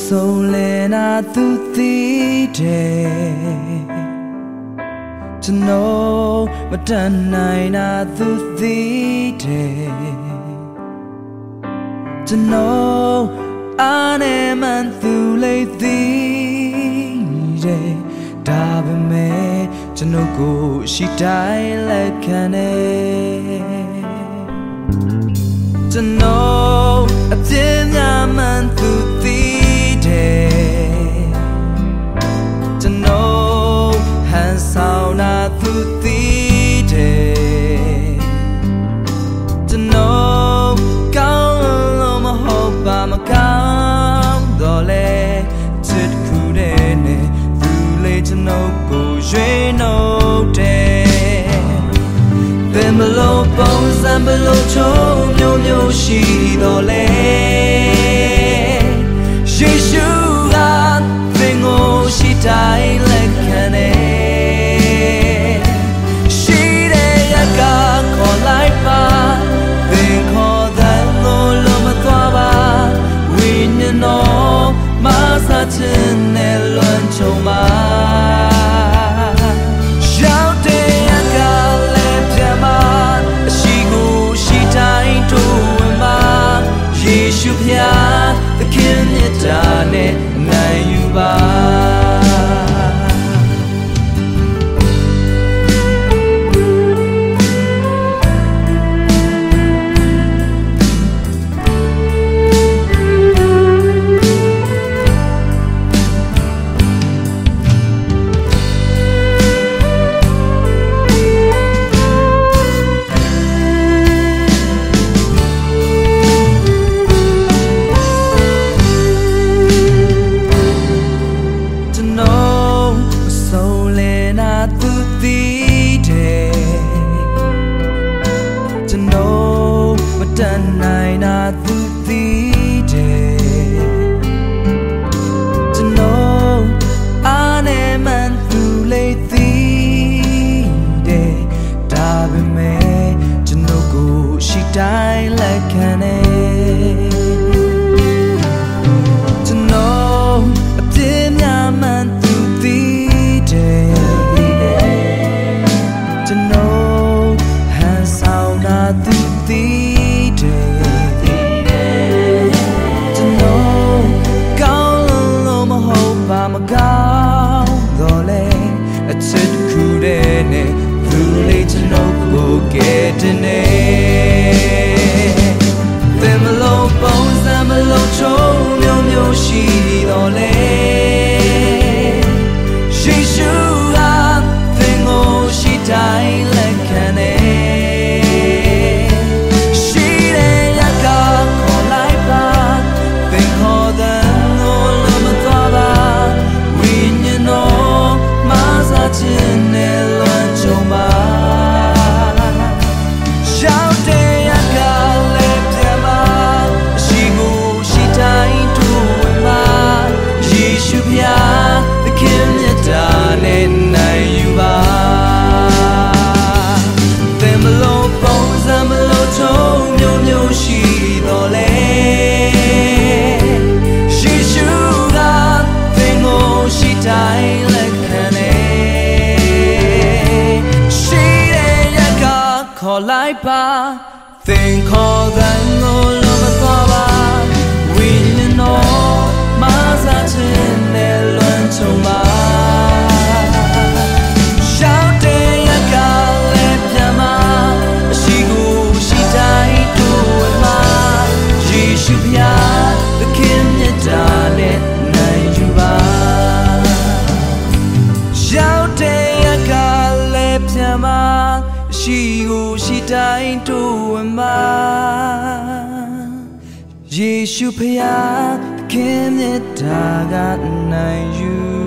ဆုံးလဲနာသူသိတယ်ကျွန်တော်မတန်နိုင်နာသူသိတယ်ကျွန်တော်အာနေမှန်သူလေးသိတယ်ဒါပေမဲ့ကျွန်ုပ်ကိုရှိတိုင်းလက်ခံတယ်ကျွန်တော်အပြင်းများမှန်သူသိ လဲစစ်ဖူးတဲ့နဲ့သူလေးကျွန်ုပ်ကိုရွေးနှုတ်တယ်ဘယ်မလို့ပုံစံဘလို့ချုံမျိုးမျိုးရှိတော့လဲ gian này in Think all that no ရှိကိုရှိတိုင်းတို့ဝမယေရှုဖျားခင်မြတ်တာကနိုင်ယူ